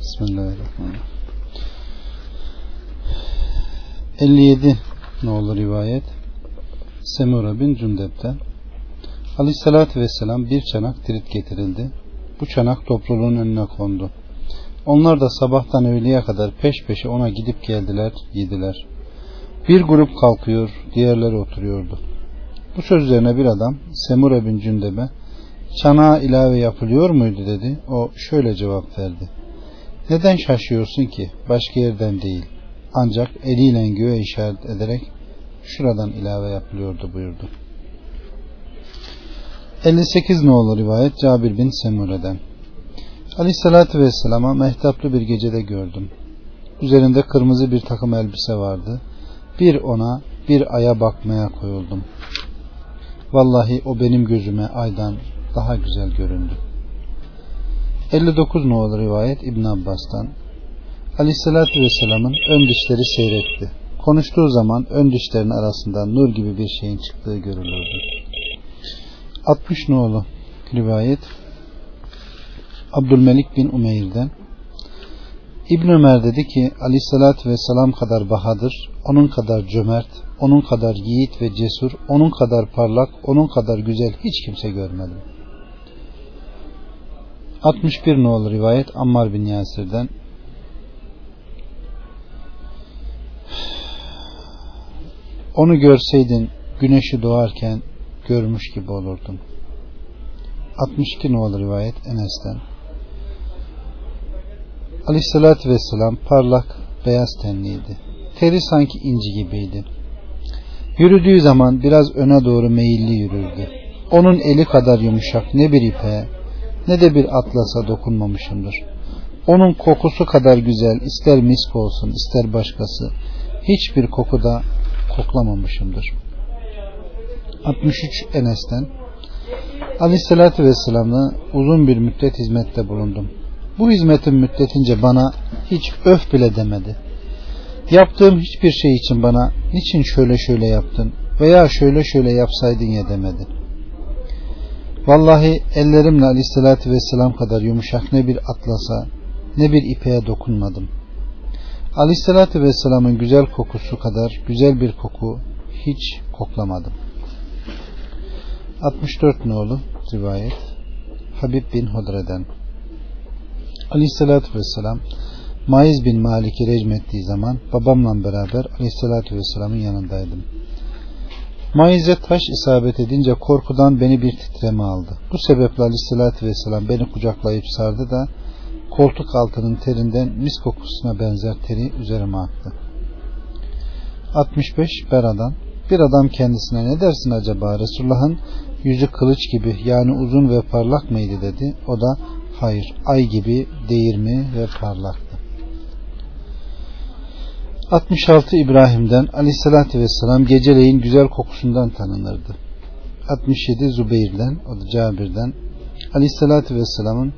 Bismillahirrahmanirrahim. 57 ne olur rivayet Semura bin Cündep'ten Aleyhissalatü Vesselam bir çanak tirit getirildi. Bu çanak topluluğun önüne kondu. Onlar da sabahtan öğleye kadar peş peşe ona gidip geldiler, yediler. Bir grup kalkıyor, diğerleri oturuyordu. Bu söz üzerine bir adam Semura bin Cündeb'e çanağa ilave yapılıyor muydu dedi. O şöyle cevap verdi. Neden şaşıyorsun ki? Başka yerden değil. Ancak eliyle göğe işaret ederek şuradan ilave yapılıyordu buyurdu. 58 ne rivayet Cabir bin Semure'den. Aleyhissalatü Vesselam'a mehtaplı bir gecede gördüm. Üzerinde kırmızı bir takım elbise vardı. Bir ona bir aya bakmaya koyuldum. Vallahi o benim gözüme aydan daha güzel göründü. 59 olur rivayet İbn Abbas'tan. Aleyhissalatü Vesselam'ın ön dişleri seyretti. Konuştuğu zaman ön dişlerin arasından nur gibi bir şeyin çıktığı görülürdü. 60 nolu rivayet Abdülmelik bin Umeyr'den İbn Ömer dedi ki Aleyhissalatü Vesselam kadar bahadır, onun kadar cömert, onun kadar yiğit ve cesur, onun kadar parlak, onun kadar güzel hiç kimse görmedim. 61 nolu rivayet Ammar bin Yasir'den Onu görseydin güneşi doğarken görmüş gibi olurdun. 62 nolu rivayet Enes'ten Aleyhissalatü Vesselam parlak beyaz tenliydi. Teri sanki inci gibiydi. Yürüdüğü zaman biraz öne doğru meyilli yürürdü. Onun eli kadar yumuşak ne bir ipe ne de bir atlasa dokunmamışımdır. Onun kokusu kadar güzel ister misk olsun ister başkası hiçbir koku da koklamamışımdır. 63 Enes'ten Aleyhisselatü Vesselam'la uzun bir müddet hizmette bulundum. Bu hizmetin müddetince bana hiç öf bile demedi. Yaptığım hiçbir şey için bana niçin şöyle şöyle yaptın veya şöyle şöyle yapsaydın ya demedi. Vallahi ellerimle aleyhissalatü vesselam kadar yumuşak ne bir atlasa ne bir ipeğe dokunmadım. Aleyhissalatü vesselamın güzel kokusu kadar güzel bir koku hiç koklamadım. 64 nolu rivayet Habib bin Hudre'den Aleyhissalatü vesselam Maiz bin Malik'i recmettiği zaman babamla beraber Aleyhissalatü vesselamın yanındaydım. Maiz'e taş isabet edince korkudan beni bir titreme aldı. Bu sebeple Aleyhisselatü Vesselam beni kucaklayıp sardı da koltuk altının terinden mis kokusuna benzer teri üzerime aktı. 65 Bera'dan bir adam kendisine ne dersin acaba Resulullah'ın yüzü kılıç gibi yani uzun ve parlak mıydı dedi. O da hayır ay gibi değirmi ve parlaktı. 66 İbrahim'den aleyhissalatü vesselam geceleyin güzel kokusundan tanınırdı. 67 Zübeyir'den o da Cabir'den aleyhissalatü vesselamın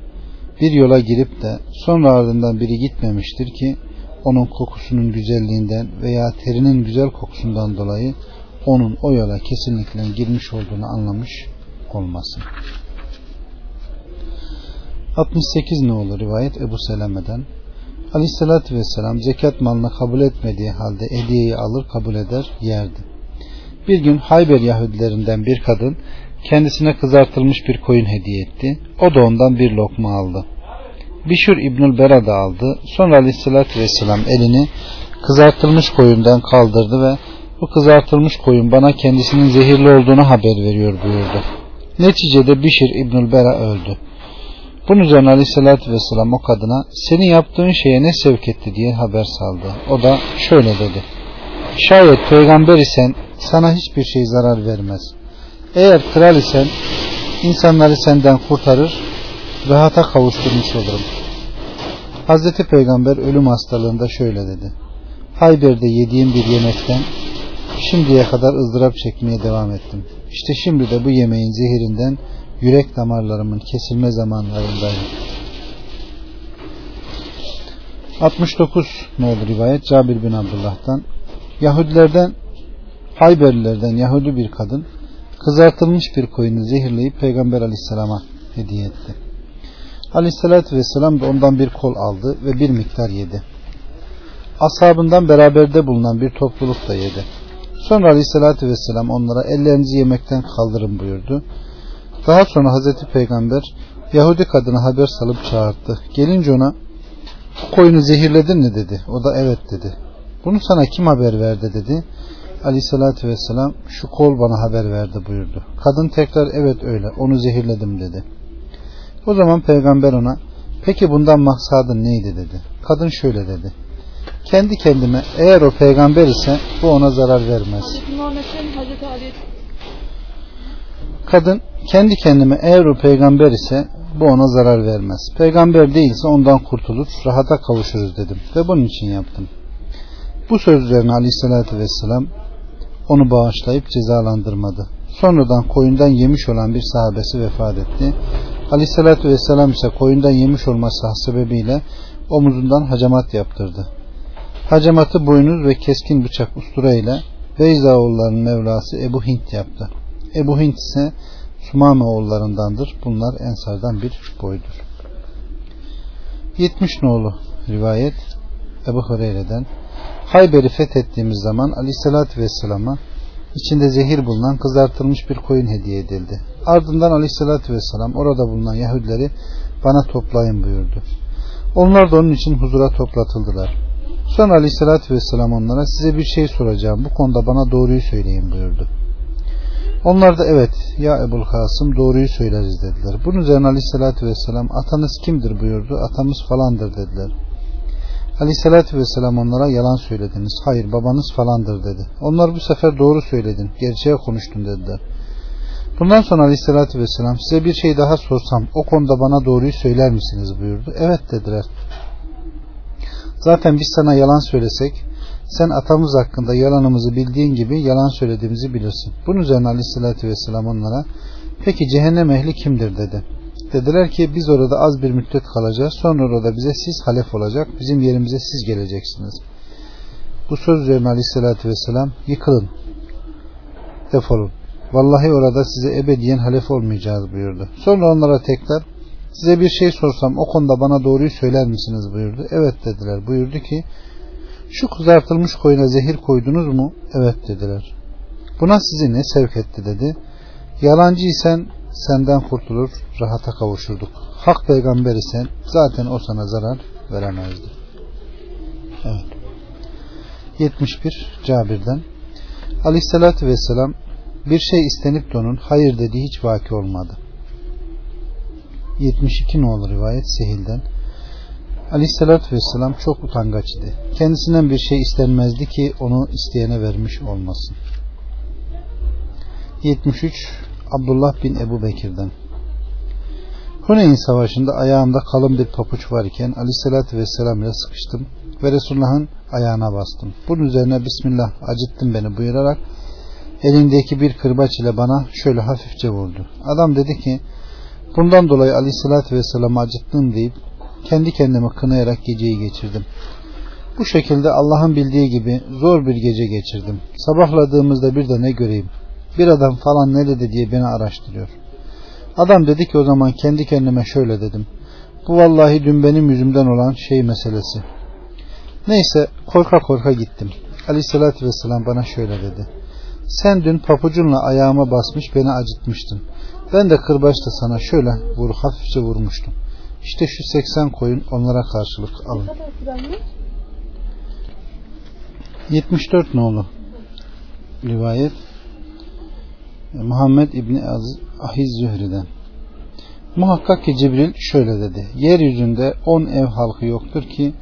bir yola girip de sonra ardından biri gitmemiştir ki onun kokusunun güzelliğinden veya terinin güzel kokusundan dolayı onun o yola kesinlikle girmiş olduğunu anlamış olmasın. 68 ne olur rivayet Ebu Seleme'den Aleyhissalatü Vesselam zekat malını kabul etmediği halde hediyeyi alır kabul eder yerdi. Bir gün Hayber Yahudilerinden bir kadın kendisine kızartılmış bir koyun hediye etti. O da ondan bir lokma aldı. Bişur İbnül Bera da aldı. Sonra Aleyhissalatü Vesselam elini kızartılmış koyundan kaldırdı ve bu kızartılmış koyun bana kendisinin zehirli olduğunu haber veriyor buyurdu. Neticede Bişir İbnül Bera öldü. Bunun üzerine aleyhissalatü vesselam o kadına seni yaptığın şeye ne sevk etti diye haber saldı. O da şöyle dedi. Şayet peygamber isen sana hiçbir şey zarar vermez. Eğer kral isen insanları senden kurtarır, rahata kavuşturmuş olurum. Hazreti Peygamber ölüm hastalığında şöyle dedi. Hayber'de yediğim bir yemekten şimdiye kadar ızdırap çekmeye devam ettim. İşte şimdi de bu yemeğin zehirinden yürek damarlarımın kesilme zamanlarındayım. 69 ne olur rivayet Cabir bin Abdullah'tan Yahudilerden Hayberlilerden Yahudi bir kadın kızartılmış bir koyunu zehirleyip Peygamber aleyhisselama hediye etti. Aleyhissalatü vesselam da ondan bir kol aldı ve bir miktar yedi. Ashabından beraberde bulunan bir topluluk da yedi. Sonra Aleyhisselatü Vesselam onlara ellerinizi yemekten kaldırın buyurdu. Daha sonra Hazreti Peygamber Yahudi kadına haber salıp çağırdı. Gelince ona koyunu zehirledin mi dedi. O da evet dedi. Bunu sana kim haber verdi dedi. Aleyhissalatü vesselam şu kol bana haber verdi buyurdu. Kadın tekrar evet öyle onu zehirledim dedi. O zaman peygamber ona peki bundan maksadın neydi dedi. Kadın şöyle dedi. Kendi kendime eğer o peygamber ise bu ona zarar vermez. Kadın kendi kendime eğer o peygamber ise bu ona zarar vermez. Peygamber değilse ondan kurtulur, rahata kavuşuruz dedim ve bunun için yaptım. Bu söz üzerine aleyhissalatü vesselam onu bağışlayıp cezalandırmadı. Sonradan koyundan yemiş olan bir sahabesi vefat etti. Aleyhissalatü vesselam ise koyundan yemiş olması sebebiyle omuzundan hacamat yaptırdı. Hacamatı boynuz ve keskin bıçak ustura ile Beyza Mevlası Ebu Hint yaptı. Ebu Hint ise Sumame oğullarındandır. Bunlar Ensardan bir boydur. 70 nolu rivayet Ebu Hureyre'den Hayber'i fethettiğimiz zaman Aleyhisselatü Vesselam'a içinde zehir bulunan kızartılmış bir koyun hediye edildi. Ardından Aleyhisselatü Vesselam orada bulunan Yahudileri bana toplayın buyurdu. Onlar da onun için huzura toplatıldılar. Sonra Aleyhisselatü Vesselam onlara size bir şey soracağım. Bu konuda bana doğruyu söyleyin buyurdu. Onlar da evet ya Ebul Kasım doğruyu söyleriz dediler. Bunun üzerine Aleyhisselatü Vesselam atanız kimdir buyurdu. Atamız falandır dediler. Aleyhissalatü vesselam onlara yalan söylediniz. Hayır babanız falandır dedi. Onlar bu sefer doğru söyledin. Gerçeğe konuştun dediler. Bundan sonra aleyhissalatü vesselam size bir şey daha sorsam o konuda bana doğruyu söyler misiniz buyurdu. Evet dediler. Zaten biz sana yalan söylesek sen atamız hakkında yalanımızı bildiğin gibi yalan söylediğimizi bilirsin. Bunun üzerine aleyhissalatü vesselam onlara peki cehennem ehli kimdir dedi. Dediler ki biz orada az bir müddet kalacağız. Sonra orada bize siz halef olacak. Bizim yerimize siz geleceksiniz. Bu söz üzerine aleyhissalatü vesselam yıkılın. Defolun. Vallahi orada size ebediyen halef olmayacağız buyurdu. Sonra onlara tekrar size bir şey sorsam o konuda bana doğruyu söyler misiniz buyurdu. Evet dediler. Buyurdu ki şu kızartılmış koyuna zehir koydunuz mu? Evet dediler. Buna sizi ne sevk etti dedi. Yalancıysan senden kurtulur, rahata kavuşurduk. Hak peygamber isen zaten o sana zarar veremezdi. Evet. 71 Cabir'den Aleyhissalatü Vesselam bir şey istenip de onun hayır dediği hiç vaki olmadı. 72 nolu rivayet Sehil'den Aleyhissalatü Vesselam çok utangaç idi. Kendisinden bir şey istenmezdi ki onu isteyene vermiş olmasın. 73 Abdullah bin Ebu Bekir'den Huneyn savaşında ayağımda kalın bir papuç varken aleyhissalatü vesselam ile sıkıştım ve Resulullah'ın ayağına bastım. Bunun üzerine Bismillah acıttın beni buyurarak elindeki bir kırbaç ile bana şöyle hafifçe vurdu. Adam dedi ki bundan dolayı aleyhissalatü vesselam'ı acıttım deyip kendi kendime kınayarak geceyi geçirdim. Bu şekilde Allah'ın bildiği gibi zor bir gece geçirdim. Sabahladığımızda bir de ne göreyim bir adam falan nerede diye beni araştırıyor. Adam dedi ki o zaman kendi kendime şöyle dedim. Bu vallahi dün benim yüzümden olan şey meselesi. Neyse korka korka gittim. Aleyhissalatü vesselam bana şöyle dedi. Sen dün papucunla ayağıma basmış beni acıtmıştın. Ben de kırbaçla sana şöyle vur hafifçe vurmuştum. İşte şu 80 koyun onlara karşılık alın. 74 nolu rivayet Muhammed İbni Ahiz Zühri'den. Muhakkak ki Cibril şöyle dedi. Yeryüzünde on ev halkı yoktur ki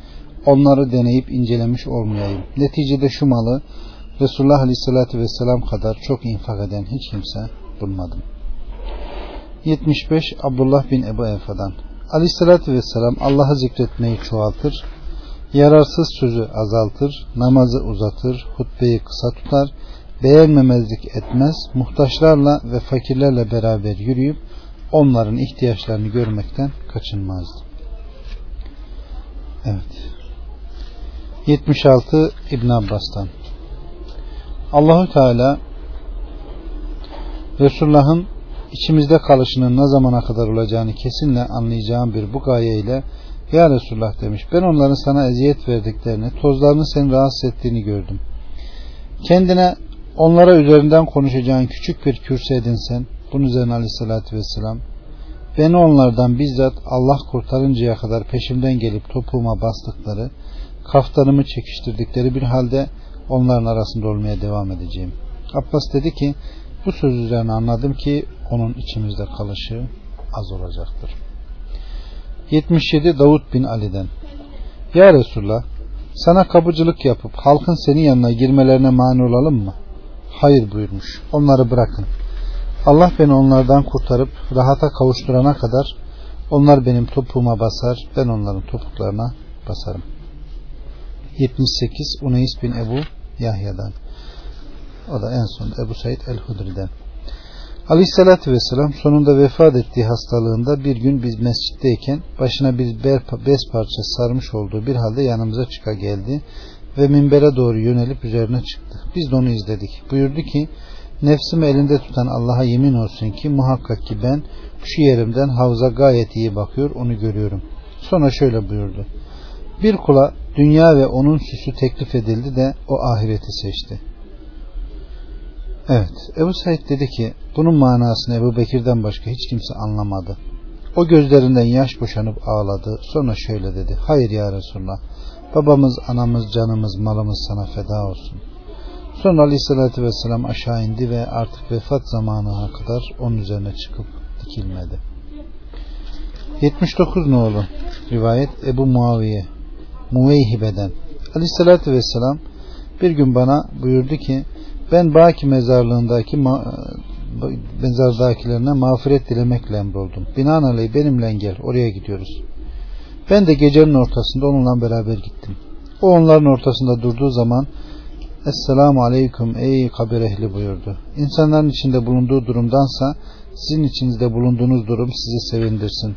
onları deneyip incelemiş olmayayım. Neticede şu malı Resulullah Aleyhisselatü Vesselam kadar çok infak eden hiç kimse bulmadım. 75 Abdullah bin Ebu Efa'dan Aleyhisselatü Vesselam Allah'ı zikretmeyi çoğaltır, yararsız sözü azaltır, namazı uzatır, hutbeyi kısa tutar, beğenmemezlik etmez, muhtaçlarla ve fakirlerle beraber yürüyüp onların ihtiyaçlarını görmekten kaçınmazdı. Evet. 76 İbn Abbas'tan Allahu Teala Resulullah'ın içimizde kalışının ne zamana kadar olacağını kesinle anlayacağım bir bu gayeyle Ya Resulullah demiş ben onların sana eziyet verdiklerini tozlarını seni rahatsız ettiğini gördüm. Kendine onlara üzerinden konuşacağın küçük bir kürsü edinsen bunun üzerine aleyhissalatü vesselam beni onlardan bizzat Allah kurtarıncaya kadar peşimden gelip topuğuma bastıkları kaftanımı çekiştirdikleri bir halde onların arasında olmaya devam edeceğim. Abbas dedi ki bu söz üzerine anladım ki onun içimizde kalışı az olacaktır. 77 Davut bin Ali'den Ya Resulullah sana kapıcılık yapıp halkın senin yanına girmelerine mani olalım mı? Hayır buyurmuş. Onları bırakın. Allah beni onlardan kurtarıp rahata kavuşturana kadar onlar benim topuğuma basar, ben onların topuklarına basarım. 78 Uneys bin Ebu Yahya'dan. O da en son Ebu Said el-Hudri'den. Aleyhissalatü vesselam sonunda vefat ettiği hastalığında bir gün biz mescitteyken başına bir bez parçası sarmış olduğu bir halde yanımıza çıka geldi ve minbere doğru yönelip üzerine çıktı. Biz de onu izledik. Buyurdu ki nefsimi elinde tutan Allah'a yemin olsun ki muhakkak ki ben şu yerimden havza gayet iyi bakıyor onu görüyorum. Sonra şöyle buyurdu. Bir kula dünya ve onun süsü teklif edildi de o ahireti seçti. Evet. Ebu Said dedi ki bunun manasını Ebu Bekir'den başka hiç kimse anlamadı. O gözlerinden yaş boşanıp ağladı. Sonra şöyle dedi. Hayır ya Resulallah. Babamız, anamız, canımız, malımız sana feda olsun. Sonra Aleyhisselatü Vesselam aşağı indi ve artık vefat zamanına kadar onun üzerine çıkıp dikilmedi. 79 ne olur? Rivayet Ebu Muaviye Muveyhibe'den. Aleyhisselatü Vesselam bir gün bana buyurdu ki ben Baki mezarlığındaki mezardakilerine mağfiret dilemekle emroldum. Binaenaleyh benimle gel oraya gidiyoruz. Ben de gecenin ortasında onunla beraber gittim. O onların ortasında durduğu zaman Esselamu Aleyküm ey kabir ehli buyurdu. İnsanların içinde bulunduğu durumdansa sizin içinizde bulunduğunuz durum sizi sevindirsin.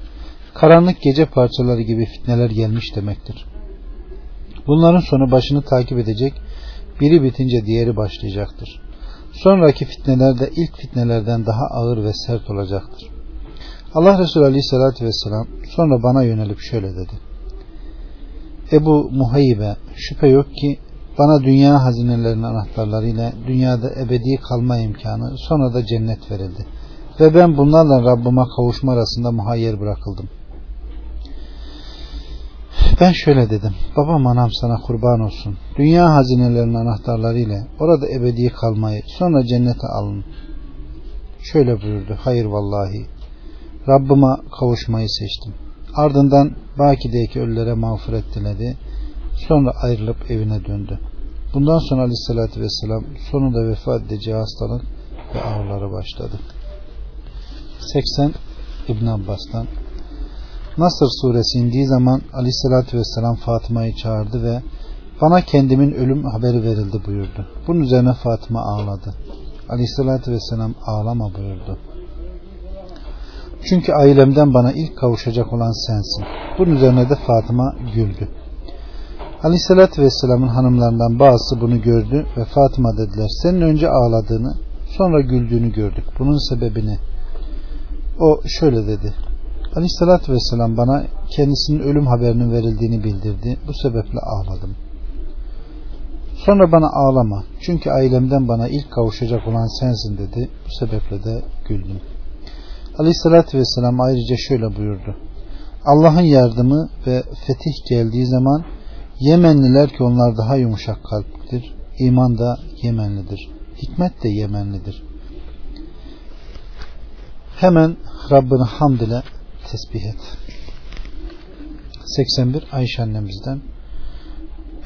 Karanlık gece parçaları gibi fitneler gelmiş demektir. Bunların sonu başını takip edecek biri bitince diğeri başlayacaktır. Sonraki fitneler de ilk fitnelerden daha ağır ve sert olacaktır. Allah Resulü Aleyhisselatü Vesselam sonra bana yönelip şöyle dedi. Ebu Muhaybe şüphe yok ki bana dünya hazinelerinin anahtarlarıyla dünyada ebedi kalma imkanı sonra da cennet verildi. Ve ben bunlarla Rabbime kavuşma arasında muhayyer bırakıldım. Ben şöyle dedim. Babam anam sana kurban olsun. Dünya hazinelerinin anahtarları ile orada ebedi kalmayı sonra cennete alın. Şöyle buyurdu. Hayır vallahi. Rabbime kavuşmayı seçtim. Ardından Baki'deki ölülere mağfiret diledi. Sonra ayrılıp evine döndü. Bundan sonra aleyhissalatü vesselam sonunda vefat edeceği hastalık ve ağrıları başladı. 80 İbn Abbas'tan Nasır suresi indiği zaman aleyhissalatü vesselam Fatıma'yı çağırdı ve bana kendimin ölüm haberi verildi buyurdu. Bunun üzerine Fatıma ağladı. Aleyhissalatü vesselam ağlama buyurdu. Çünkü ailemden bana ilk kavuşacak olan sensin. Bunun üzerine de Fatıma güldü. Aleyhissalatü vesselamın hanımlarından bazısı bunu gördü ve Fatıma dediler senin önce ağladığını sonra güldüğünü gördük. Bunun sebebini o şöyle dedi. Aleyhissalatü vesselam bana kendisinin ölüm haberinin verildiğini bildirdi. Bu sebeple ağladım. Sonra bana ağlama. Çünkü ailemden bana ilk kavuşacak olan sensin dedi. Bu sebeple de güldüm. Aleyhissalatü vesselam ayrıca şöyle buyurdu. Allah'ın yardımı ve fetih geldiği zaman Yemenliler ki onlar daha yumuşak kalplidir. İman da Yemenlidir. Hikmet de Yemenlidir. Hemen Rabbini hamd ile tesbih et. 81 Ayşe annemizden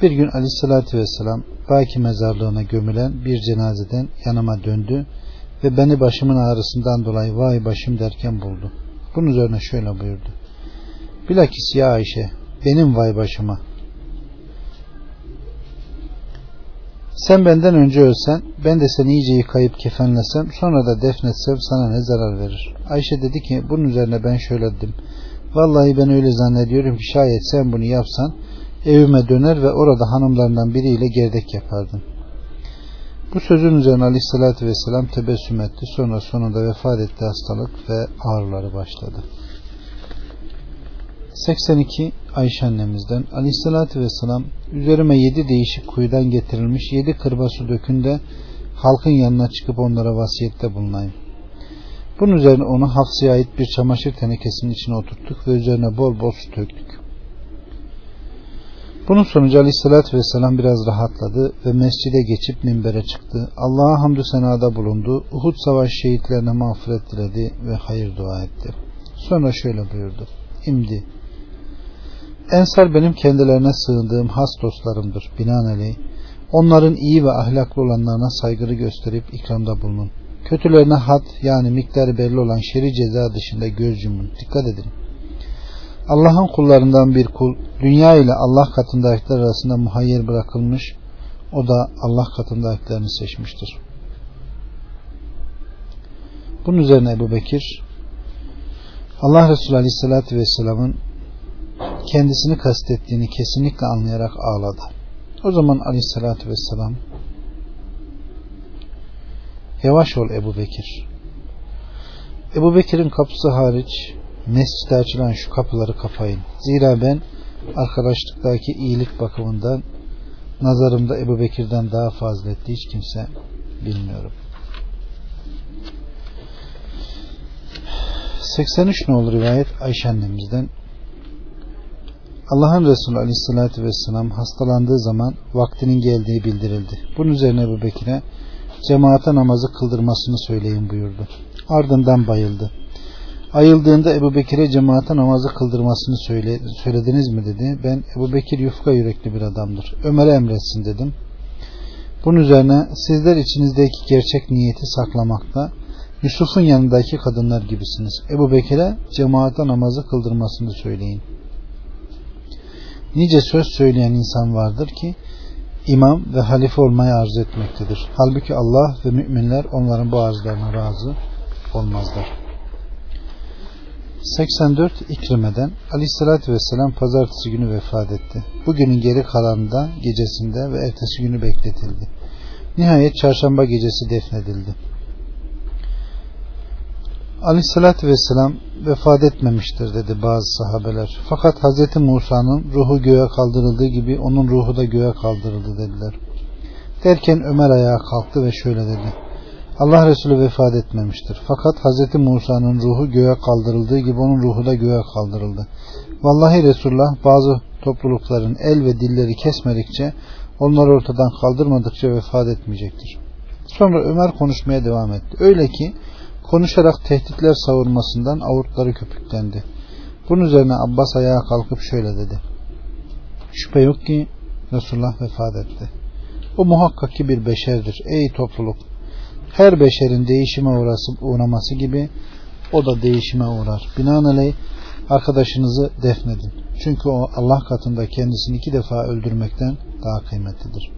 bir gün aleyhissalatü vesselam Baki mezarlığına gömülen bir cenazeden yanıma döndü ve beni başımın ağrısından dolayı vay başım derken buldu. Bunun üzerine şöyle buyurdu. Bilakis ya Ayşe benim vay başıma. Sen benden önce ölsen ben de seni iyice yıkayıp kefenlesem sonra da defnetsem sana ne zarar verir? Ayşe dedi ki bunun üzerine ben şöyle dedim. Vallahi ben öyle zannediyorum ki şayet sen bunu yapsan evime döner ve orada hanımlarından biriyle gerdek yapardın. Bu sözün üzerine aleyhissalatü vesselam tebessüm etti. Sonra sonunda vefat etti hastalık ve ağrıları başladı. 82 Ayşe annemizden aleyhissalatü vesselam üzerime yedi değişik kuyudan getirilmiş yedi kırba su dökün de halkın yanına çıkıp onlara vasiyette bulunayım. Bunun üzerine onu Hafsa'ya ait bir çamaşır tenekesinin içine oturttuk ve üzerine bol bol su döktük. Bunun sonucu aleyhissalatü vesselam biraz rahatladı ve mescide geçip minbere çıktı. Allah'a hamdü senada bulundu. Uhud savaş şehitlerine mağfiret diledi ve hayır dua etti. Sonra şöyle buyurdu. İmdi. Ensar benim kendilerine sığındığım has dostlarımdır. Binaenaleyh onların iyi ve ahlaklı olanlarına saygılı gösterip ikramda bulunun. Kötülerine had yani miktarı belli olan şeri ceza dışında göz yumun. Dikkat edin. Allah'ın kullarından bir kul dünya ile Allah katındakiler arasında muhayyer bırakılmış o da Allah katındakilerini seçmiştir. Bunun üzerine Ebu Bekir Allah Resulü Aleyhisselatü Vesselam'ın kendisini kastettiğini kesinlikle anlayarak ağladı. O zaman Aleyhisselatü Vesselam yavaş ol Ebu Bekir. Ebu Bekir'in kapısı hariç mescide açılan şu kapıları kapayın. Zira ben arkadaşlıktaki iyilik bakımından nazarımda Ebu Bekir'den daha faziletli hiç kimse bilmiyorum. 83 ne olur rivayet Ayşe annemizden Allah'ın Resulü Aleyhisselatü Vesselam hastalandığı zaman vaktinin geldiği bildirildi. Bunun üzerine Ebu Bekir'e cemaate namazı kıldırmasını söyleyin buyurdu. Ardından bayıldı. Ayıldığında Ebu Bekir'e cemaate namazı kıldırmasını söyle, söylediniz mi dedi. Ben Ebu Bekir yufka yürekli bir adamdır. Ömer'e emretsin dedim. Bunun üzerine sizler içinizdeki gerçek niyeti saklamakta Yusuf'un yanındaki kadınlar gibisiniz. Ebu Bekir'e cemaate namazı kıldırmasını söyleyin. Nice söz söyleyen insan vardır ki imam ve halife olmayı arzu etmektedir. Halbuki Allah ve müminler onların bu arzlarına razı olmazlar. 84 İkrime'den Aleyhisselatü Vesselam pazartesi günü vefat etti. Bugünün geri kalanında gecesinde ve ertesi günü bekletildi. Nihayet çarşamba gecesi defnedildi. Aleyhissalatü vesselam vefat etmemiştir dedi bazı sahabeler. Fakat Hz. Musa'nın ruhu göğe kaldırıldığı gibi onun ruhu da göğe kaldırıldı dediler. Derken Ömer ayağa kalktı ve şöyle dedi. Allah Resulü vefat etmemiştir. Fakat Hz. Musa'nın ruhu göğe kaldırıldığı gibi onun ruhu da göğe kaldırıldı. Vallahi Resulullah bazı toplulukların el ve dilleri kesmedikçe onları ortadan kaldırmadıkça vefat etmeyecektir. Sonra Ömer konuşmaya devam etti. Öyle ki konuşarak tehditler savurmasından avurtları köpüklendi. Bunun üzerine Abbas ayağa kalkıp şöyle dedi. Şüphe yok ki Resulullah vefat etti. O muhakkak ki bir beşerdir. Ey topluluk! Her beşerin değişime uğrası, uğraması gibi o da değişime uğrar. Binaenaleyh arkadaşınızı defnedin. Çünkü o Allah katında kendisini iki defa öldürmekten daha kıymetlidir.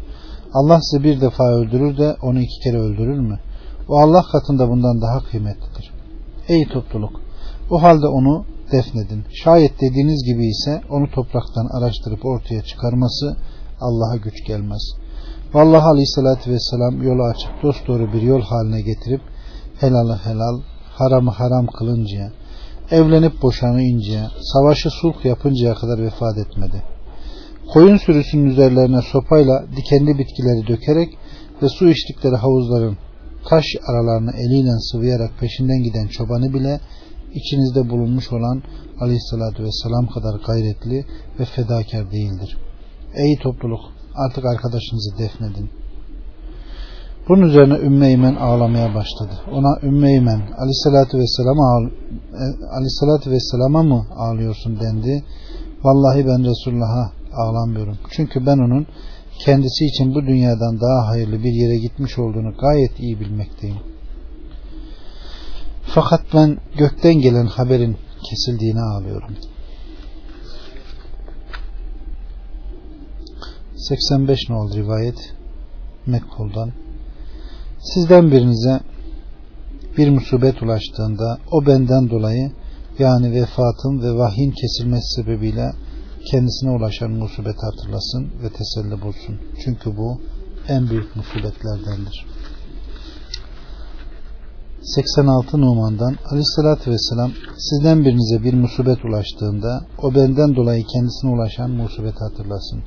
Allah sizi bir defa öldürür de onu iki kere öldürür mü? O Allah katında bundan daha kıymetlidir. Ey topluluk! O halde onu defnedin. Şayet dediğiniz gibi ise onu topraktan araştırıp ortaya çıkarması Allah'a güç gelmez. Vallahi aleyhissalatü vesselam yolu açıp dosdoğru bir yol haline getirip helalı helal, haramı haram kılıncaya, evlenip boşanıncaya, savaşı sulh yapıncaya kadar vefat etmedi. Koyun sürüsünün üzerlerine sopayla dikenli bitkileri dökerek ve su içtikleri havuzların taş aralarını eliyle sıvayarak peşinden giden çobanı bile içinizde bulunmuş olan aleyhissalatü vesselam kadar gayretli ve fedakar değildir. Ey topluluk artık arkadaşınızı defnedin. Bunun üzerine Ümmü Eymen ağlamaya başladı. Ona Ümmü Eymen aleyhissalatü vesselama, e, aleyhissalatü vesselama mı ağlıyorsun dendi. Vallahi ben Resulullah'a ağlamıyorum. Çünkü ben onun kendisi için bu dünyadan daha hayırlı bir yere gitmiş olduğunu gayet iyi bilmekteyim. Fakat ben gökten gelen haberin kesildiğine ağlıyorum. 85 nol rivayet Mekkul'dan Sizden birinize bir musibet ulaştığında o benden dolayı yani vefatın ve vahyin kesilmesi sebebiyle kendisine ulaşan musibeti hatırlasın ve teselli bulsun. Çünkü bu en büyük musibetlerdendir. 86 Numan'dan Aleyhisselatü Vesselam sizden birinize bir musibet ulaştığında o benden dolayı kendisine ulaşan musibeti hatırlasın.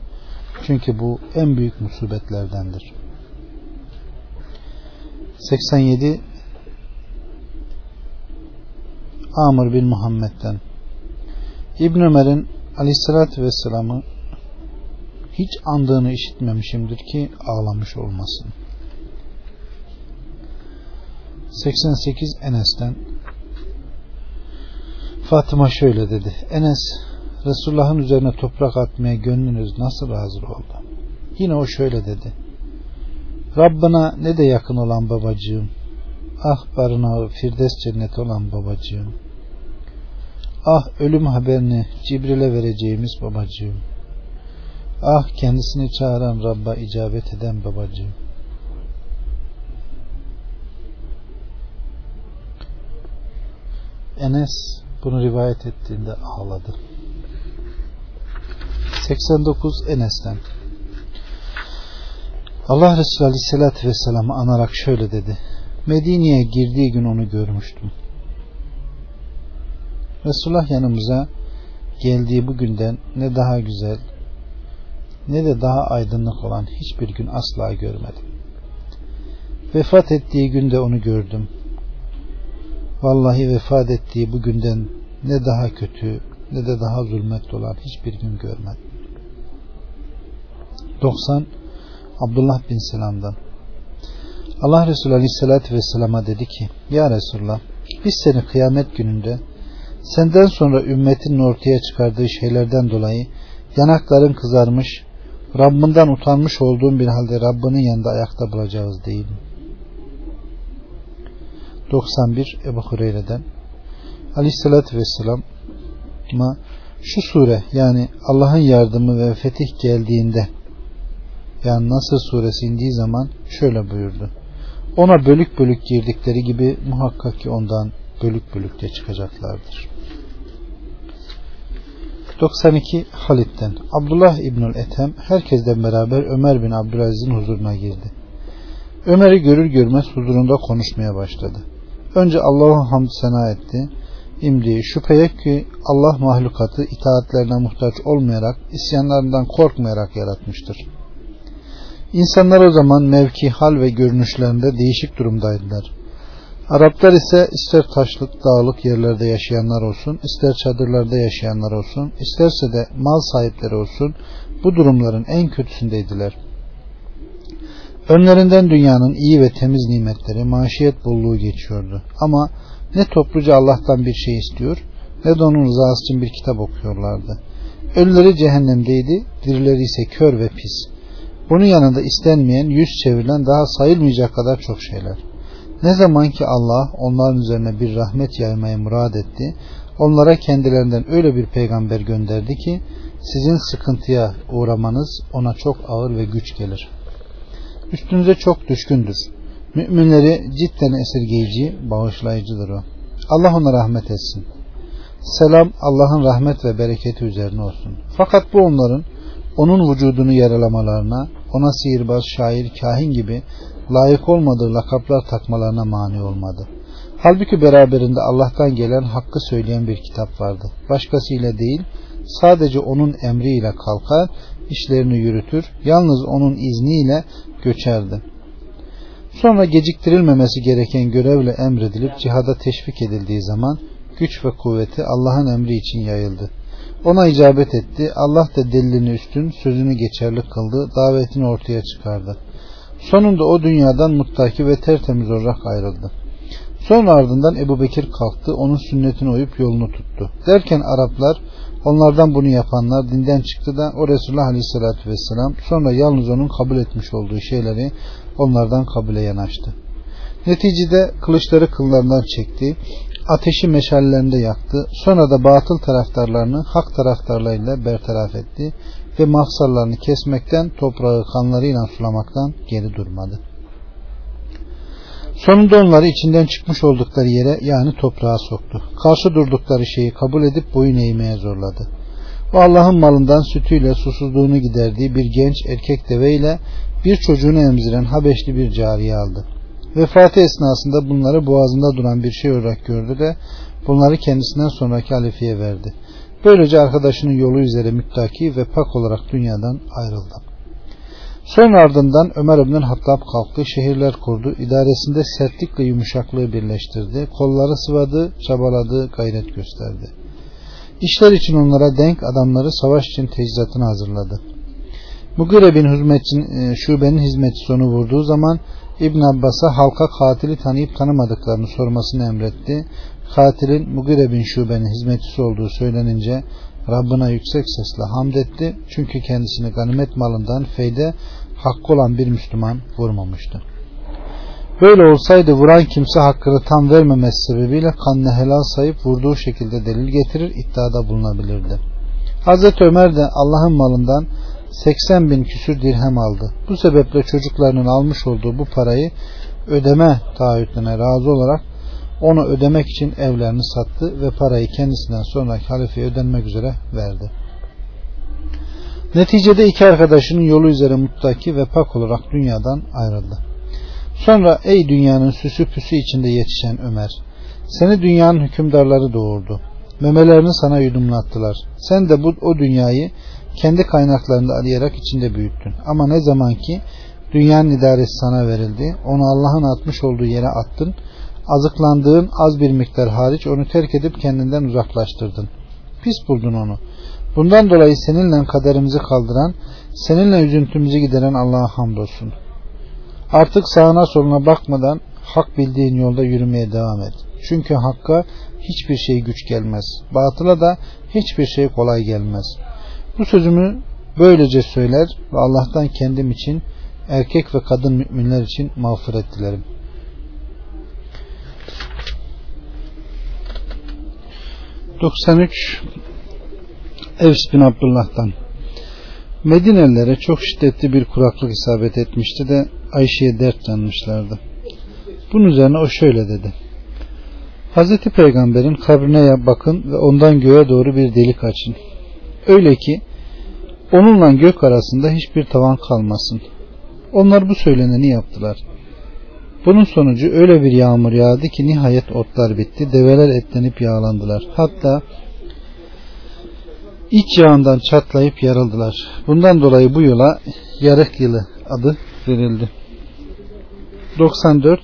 Çünkü bu en büyük musibetlerdendir. 87 Amr bin Muhammed'den İbn Ömer'in Aleyhisselatü Vesselam'ı hiç andığını işitmemişimdir ki ağlamış olmasın. 88 Enes'ten Fatıma şöyle dedi. Enes Resulullah'ın üzerine toprak atmaya gönlünüz nasıl hazır oldu? Yine o şöyle dedi. Rabbına ne de yakın olan babacığım. Ah barınağı Firdevs cenneti olan babacığım. Ah ölüm haberini Cibril'e vereceğimiz babacığım. Ah kendisini çağıran Rabb'a icabet eden babacığım. Enes bunu rivayet ettiğinde ağladı. 89 Enes'ten Allah Resulü Aleyhisselatü Vesselam'ı anarak şöyle dedi. Medine'ye girdiği gün onu görmüştüm. Resulullah yanımıza geldiği bu günden ne daha güzel ne de daha aydınlık olan hiçbir gün asla görmedim. Vefat ettiği günde onu gördüm. Vallahi vefat ettiği bu günden ne daha kötü ne de daha zulmetli olan hiçbir gün görmedim. 90 Abdullah bin Selam'dan Allah Resulü Aleyhisselatü Vesselam'a dedi ki Ya Resulullah biz seni kıyamet gününde senden sonra ümmetinin ortaya çıkardığı şeylerden dolayı yanakların kızarmış Rabbinden utanmış olduğun bir halde Rabbinin yanında ayakta bulacağız değil mi? 91 Ebu Hureyre'den Aleyhisselatü Vesselam'a şu sure yani Allah'ın yardımı ve fetih geldiğinde yani Nasır suresi indiği zaman şöyle buyurdu. Ona bölük bölük girdikleri gibi muhakkak ki ondan bölük bölük de çıkacaklardır. 92 Halit'ten Abdullah İbnül Ethem herkesten beraber Ömer bin Abdülaziz'in huzuruna girdi. Ömer'i görür görmez huzurunda konuşmaya başladı. Önce Allah'a hamd sena etti. İmdi şüphe yok ki Allah mahlukatı itaatlerine muhtaç olmayarak, isyanlarından korkmayarak yaratmıştır. İnsanlar o zaman mevki, hal ve görünüşlerinde değişik durumdaydılar. Araplar ise ister taşlık, dağlık yerlerde yaşayanlar olsun, ister çadırlarda yaşayanlar olsun, isterse de mal sahipleri olsun, bu durumların en kötüsündeydiler. Önlerinden dünyanın iyi ve temiz nimetleri, maşiyet bolluğu geçiyordu. Ama ne topluca Allah'tan bir şey istiyor, ne de onun rızası için bir kitap okuyorlardı. Ölüleri cehennemdeydi, dirileri ise kör ve pis. Bunun yanında istenmeyen, yüz çevrilen daha sayılmayacak kadar çok şeyler. Ne zaman ki Allah onların üzerine bir rahmet yaymaya murad etti, onlara kendilerinden öyle bir peygamber gönderdi ki sizin sıkıntıya uğramanız ona çok ağır ve güç gelir. Üstünüze çok düşkündür. Müminleri cidden esirgeyici, bağışlayıcıdır o. Allah ona rahmet etsin. Selam Allah'ın rahmet ve bereketi üzerine olsun. Fakat bu onların onun vücudunu yaralamalarına, ona sihirbaz, şair, kahin gibi layık olmadığı lakaplar takmalarına mani olmadı. Halbuki beraberinde Allah'tan gelen hakkı söyleyen bir kitap vardı. Başkasıyla değil, sadece onun emriyle kalkar, işlerini yürütür, yalnız onun izniyle göçerdi. Sonra geciktirilmemesi gereken görevle emredilip cihada teşvik edildiği zaman güç ve kuvveti Allah'ın emri için yayıldı. Ona icabet etti. Allah da delilini üstün, sözünü geçerli kıldı, davetini ortaya çıkardı. Sonunda o dünyadan muttaki ve tertemiz olarak ayrıldı. Sonra ardından Ebu Bekir kalktı, onun sünnetine uyup yolunu tuttu. Derken Araplar, onlardan bunu yapanlar dinden çıktı da o Resulullah Aleyhisselatü Vesselam sonra yalnız onun kabul etmiş olduğu şeyleri onlardan kabule yanaştı. Neticede kılıçları kıllarından çekti, ateşi meşallerinde yaktı, sonra da batıl taraftarlarını hak taraftarlarıyla bertaraf etti ve mahsarlarını kesmekten, toprağı kanlarıyla sulamaktan geri durmadı. Sonunda onları içinden çıkmış oldukları yere yani toprağa soktu. Karşı durdukları şeyi kabul edip boyun eğmeye zorladı. O Allah'ın malından sütüyle susuzluğunu giderdiği bir genç erkek deveyle bir çocuğunu emziren Habeşli bir cariye aldı. Vefatı esnasında bunları boğazında duran bir şey olarak gördü de bunları kendisinden sonraki halifeye verdi. Böylece arkadaşının yolu üzere müttaki ve pak olarak dünyadan ayrıldı. Sonra ardından Ömer İbn Hattab kalktı, şehirler kurdu, idaresinde sertlikle yumuşaklığı birleştirdi, kolları sıvadı, çabaladı, gayret gösterdi. İşler için onlara denk adamları savaş için tecizatını hazırladı. Mugire bin hizmetçinin, şubenin hizmetçisi onu vurduğu zaman İbn Abbas'a halka katili tanıyıp tanımadıklarını sormasını emretti. Katilin Mugire bin Şube'nin hizmetçisi olduğu söylenince Rabbına yüksek sesle hamd etti. Çünkü kendisini ganimet malından feyde hakkı olan bir Müslüman vurmamıştı. Böyle olsaydı vuran kimse hakkını tam vermemesi sebebiyle kanını helal sayıp vurduğu şekilde delil getirir iddiada bulunabilirdi. Hazreti Ömer de Allah'ın malından 80 bin küsür dirhem aldı. Bu sebeple çocuklarının almış olduğu bu parayı ödeme taahhütüne razı olarak onu ödemek için evlerini sattı ve parayı kendisinden sonraki halifeye ödenmek üzere verdi. Neticede iki arkadaşının yolu üzere muttaki ve pak olarak dünyadan ayrıldı. Sonra ey dünyanın süsü püsü içinde yetişen Ömer, seni dünyanın hükümdarları doğurdu. Memelerini sana yudumlattılar. Sen de bu o dünyayı kendi kaynaklarında arayarak içinde büyüttün. Ama ne zaman ki dünyanın idaresi sana verildi, onu Allah'ın atmış olduğu yere attın, azıklandığın az bir miktar hariç onu terk edip kendinden uzaklaştırdın. Pis buldun onu. Bundan dolayı seninle kaderimizi kaldıran, seninle üzüntümüzü gideren Allah'a hamdolsun. Artık sağına soluna bakmadan hak bildiğin yolda yürümeye devam et. Çünkü hakka hiçbir şey güç gelmez. Batıla da hiçbir şey kolay gelmez. Bu sözümü böylece söyler ve Allah'tan kendim için erkek ve kadın müminler için mağfiret dilerim. 93 Evs bin Abdullah'tan Medinelilere çok şiddetli bir kuraklık isabet etmişti de Ayşe'ye dert yanmışlardı. Bunun üzerine o şöyle dedi. Hazreti Peygamber'in kabrine bakın ve ondan göğe doğru bir delik açın. Öyle ki onunla gök arasında hiçbir tavan kalmasın. Onlar bu söyleneni yaptılar. Bunun sonucu öyle bir yağmur yağdı ki nihayet otlar bitti. Develer etlenip yağlandılar. Hatta iç yağından çatlayıp yarıldılar. Bundan dolayı bu yola yarık yılı adı verildi. 94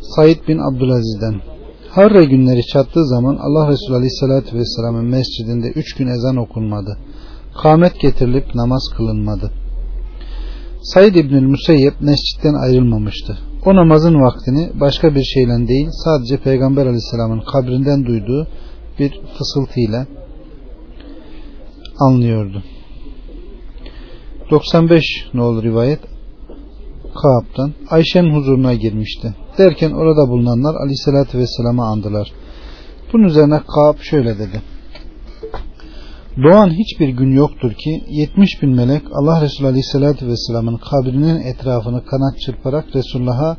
Said bin Abdülaziz'den Harre günleri çattığı zaman Allah Resulü Aleyhisselatü Vesselam'ın mescidinde üç gün ezan okunmadı. Kamet getirilip namaz kılınmadı. Said İbnül Müseyyep mescitten ayrılmamıştı. O namazın vaktini başka bir şeyle değil sadece Peygamber Aleyhisselam'ın kabrinden duyduğu bir fısıltıyla anlıyordu. 95 ne olur rivayet Kaab'dan Ayşe'nin huzuruna girmişti. Derken orada bulunanlar Aleyhisselatü Vesselam'ı andılar. Bunun üzerine Kaab şöyle dedi. Doğan hiçbir gün yoktur ki 70 bin melek Allah Resulü Aleyhisselatü Vesselam'ın kabrinin etrafını kanat çırparak Resulullah'a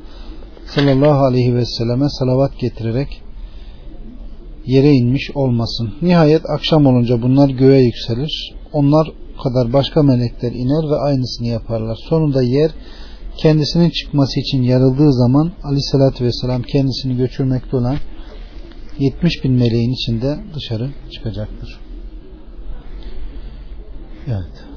sallallahu aleyhi ve selleme salavat getirerek yere inmiş olmasın. Nihayet akşam olunca bunlar göğe yükselir. Onlar kadar başka melekler iner ve aynısını yaparlar. Sonunda yer kendisinin çıkması için yarıldığı zaman aleyhissalatü vesselam kendisini götürmekte olan 70 bin meleğin içinde dışarı çıkacaktır. Evet.